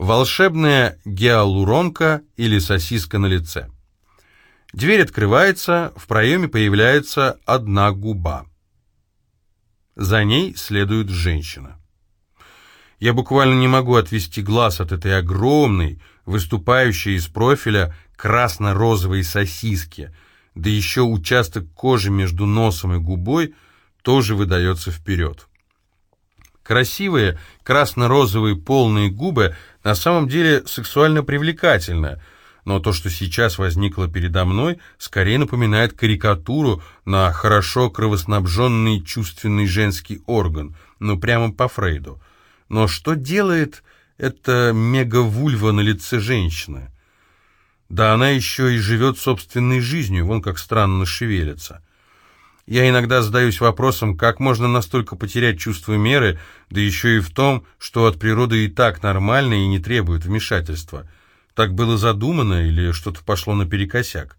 Волшебная гиалуронка или сосиска на лице. Дверь открывается, в проеме появляется одна губа. За ней следует женщина. Я буквально не могу отвести глаз от этой огромной, выступающей из профиля красно-розовой сосиски, да еще участок кожи между носом и губой тоже выдается вперед. Красивые красно-розовые полные губы на самом деле сексуально привлекательны, но то, что сейчас возникло передо мной, скорее напоминает карикатуру на хорошо кровоснабженный чувственный женский орган, ну прямо по Фрейду. Но что делает эта мегавульва на лице женщины? Да она еще и живет собственной жизнью, вон как странно шевелится. Я иногда задаюсь вопросом, как можно настолько потерять чувство меры, да еще и в том, что от природы и так нормально и не требует вмешательства. Так было задумано или что-то пошло наперекосяк?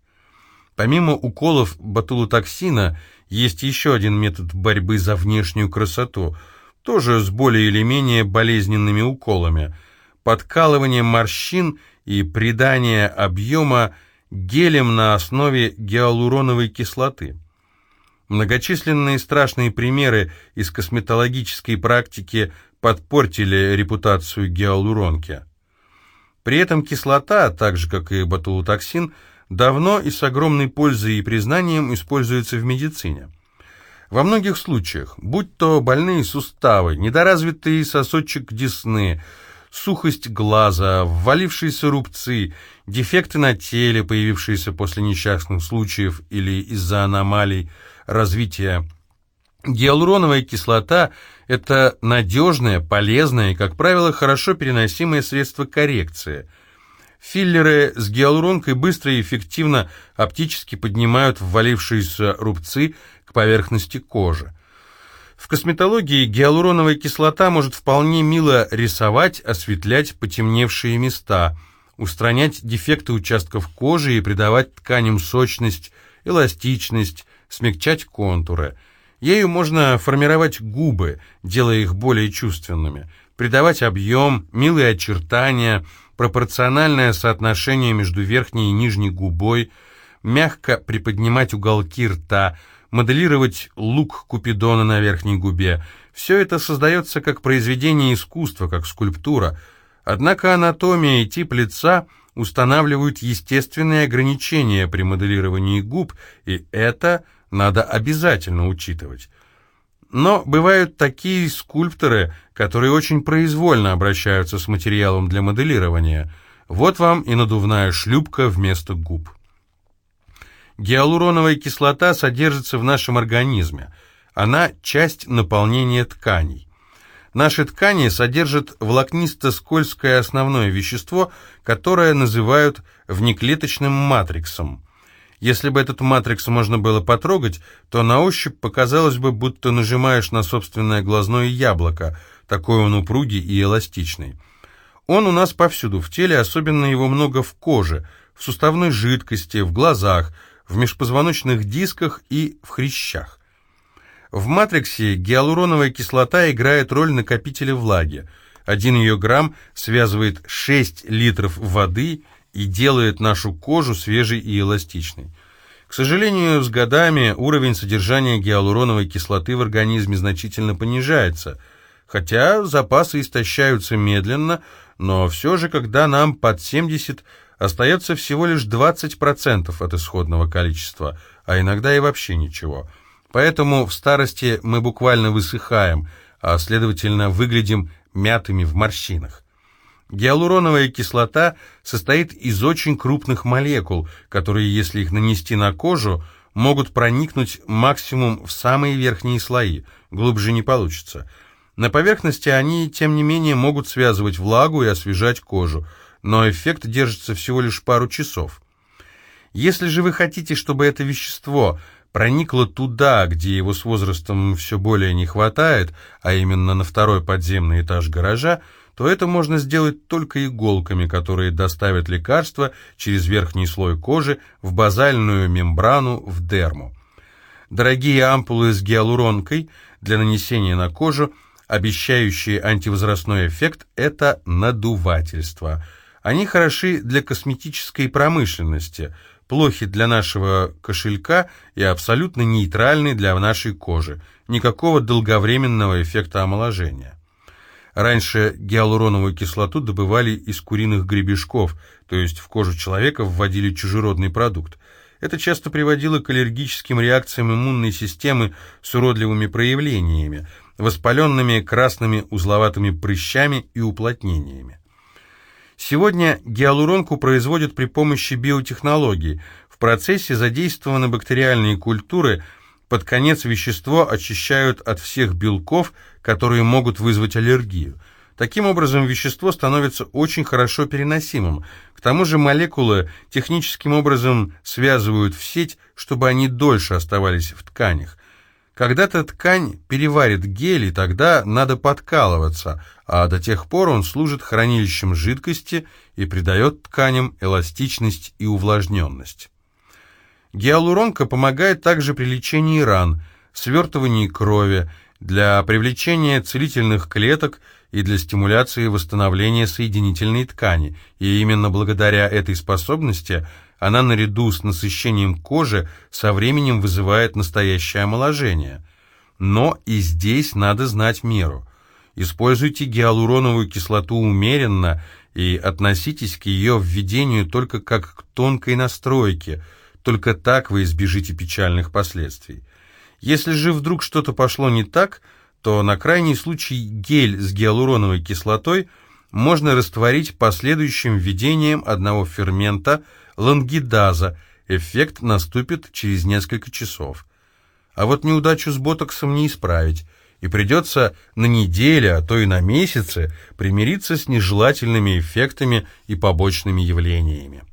Помимо уколов ботулотоксина, есть еще один метод борьбы за внешнюю красоту, тоже с более или менее болезненными уколами. Подкалывание морщин и придание объема гелем на основе гиалуроновой кислоты. Многочисленные страшные примеры из косметологической практики подпортили репутацию гиалуронки. При этом кислота, так же как и ботулотоксин, давно и с огромной пользой и признанием используется в медицине. Во многих случаях, будь то больные суставы, недоразвитый сосочек десны, сухость глаза, ввалившиеся рубцы, дефекты на теле, появившиеся после несчастных случаев или из-за аномалий, развития. Гиалуроновая кислота – это надежное, полезное и, как правило, хорошо переносимое средство коррекции. Филлеры с гиалуронкой быстро и эффективно оптически поднимают ввалившиеся рубцы к поверхности кожи. В косметологии гиалуроновая кислота может вполне мило рисовать, осветлять потемневшие места, устранять дефекты участков кожи и придавать тканям сочность, эластичность, смягчать контуры. Ею можно формировать губы, делая их более чувственными, придавать объем, милые очертания, пропорциональное соотношение между верхней и нижней губой, мягко приподнимать уголки рта, моделировать лук Купидона на верхней губе. Все это создается как произведение искусства, как скульптура. Однако анатомия и тип лица устанавливают естественные ограничения при моделировании губ, и это – надо обязательно учитывать. Но бывают такие скульпторы, которые очень произвольно обращаются с материалом для моделирования. Вот вам и надувная шлюпка вместо губ. Гиалуроновая кислота содержится в нашем организме. Она часть наполнения тканей. Наши ткани содержат волокнисто-скользкое основное вещество, которое называют внеклеточным матриксом. Если бы этот матрикс можно было потрогать, то на ощупь показалось бы, будто нажимаешь на собственное глазное яблоко, такой он упругий и эластичный. Он у нас повсюду в теле, особенно его много в коже, в суставной жидкости, в глазах, в межпозвоночных дисках и в хрящах. В матриксе гиалуроновая кислота играет роль накопителя влаги. Один ее грамм связывает 6 литров воды и делает нашу кожу свежей и эластичной. К сожалению, с годами уровень содержания гиалуроновой кислоты в организме значительно понижается, хотя запасы истощаются медленно, но все же, когда нам под 70, остается всего лишь 20% от исходного количества, а иногда и вообще ничего. Поэтому в старости мы буквально высыхаем, а следовательно выглядим мятыми в морщинах. Гиалуроновая кислота состоит из очень крупных молекул, которые, если их нанести на кожу, могут проникнуть максимум в самые верхние слои, глубже не получится. На поверхности они, тем не менее, могут связывать влагу и освежать кожу, но эффект держится всего лишь пару часов. Если же вы хотите, чтобы это вещество проникло туда, где его с возрастом все более не хватает, а именно на второй подземный этаж гаража, то это можно сделать только иголками, которые доставят лекарство через верхний слой кожи в базальную мембрану в дерму. Дорогие ампулы с гиалуронкой для нанесения на кожу обещающие антивозрастной эффект, это надувательство. Они хороши для косметической промышленности, плохи для нашего кошелька и абсолютно нейтральны для нашей кожи. Никакого долговременного эффекта омоложения. Раньше гиалуроновую кислоту добывали из куриных гребешков, то есть в кожу человека вводили чужеродный продукт. Это часто приводило к аллергическим реакциям иммунной системы с уродливыми проявлениями, воспаленными красными узловатыми прыщами и уплотнениями. Сегодня гиалуронку производят при помощи биотехнологий. В процессе задействованы бактериальные культуры – под конец вещество очищают от всех белков, которые могут вызвать аллергию. Таким образом, вещество становится очень хорошо переносимым. К тому же молекулы техническим образом связывают в сеть, чтобы они дольше оставались в тканях. Когда-то ткань переварит гель, и тогда надо подкалываться, а до тех пор он служит хранилищем жидкости и придает тканям эластичность и увлажненность. Гиалуронка помогает также при лечении ран, свертывании крови, для привлечения целительных клеток и для стимуляции восстановления соединительной ткани, и именно благодаря этой способности она наряду с насыщением кожи со временем вызывает настоящее омоложение. Но и здесь надо знать меру. Используйте гиалуроновую кислоту умеренно и относитесь к ее введению только как к тонкой настройке – только так вы избежите печальных последствий. Если же вдруг что-то пошло не так, то на крайний случай гель с гиалуроновой кислотой можно растворить последующим введением одного фермента лангидаза. Эффект наступит через несколько часов. А вот неудачу с ботоксом не исправить, и придется на недели, а то и на месяцы примириться с нежелательными эффектами и побочными явлениями.